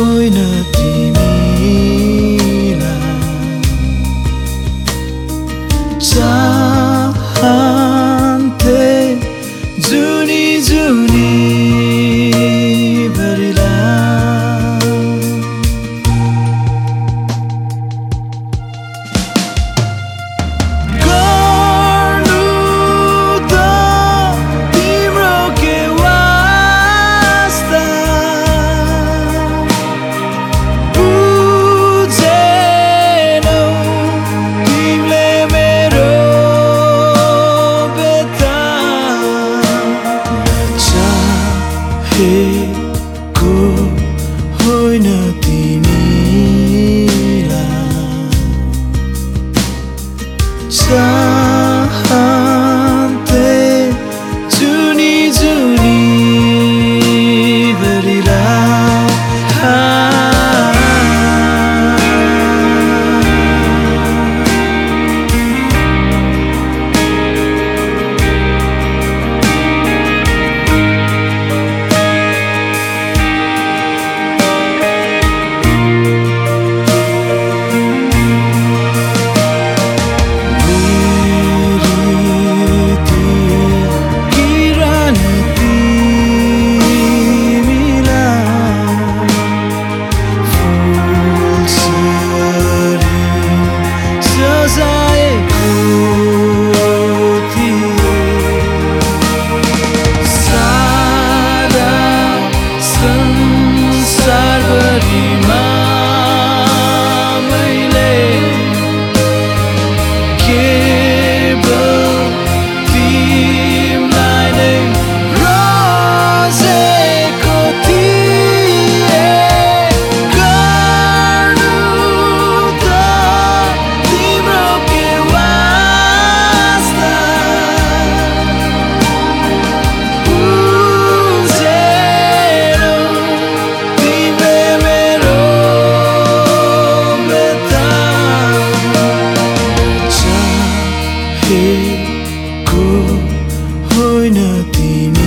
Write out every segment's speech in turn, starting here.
tôi not. sei cô hơi na timu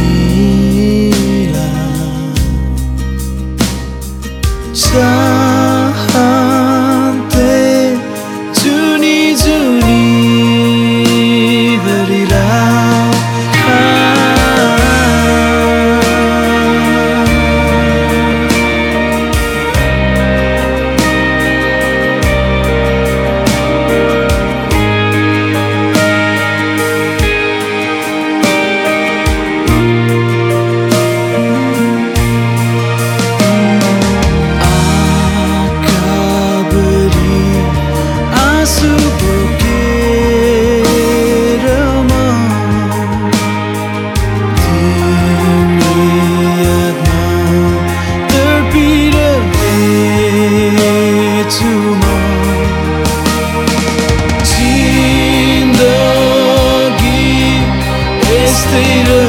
Seyre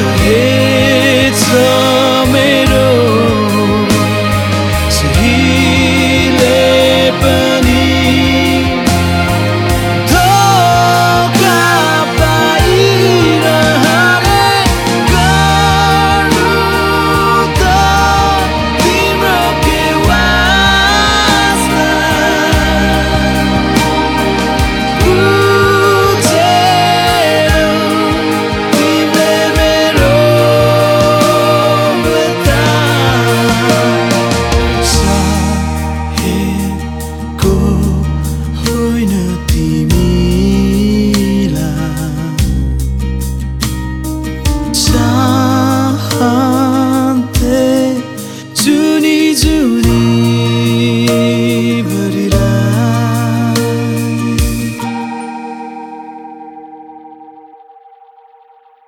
Buena timila Sahante Zuni zuni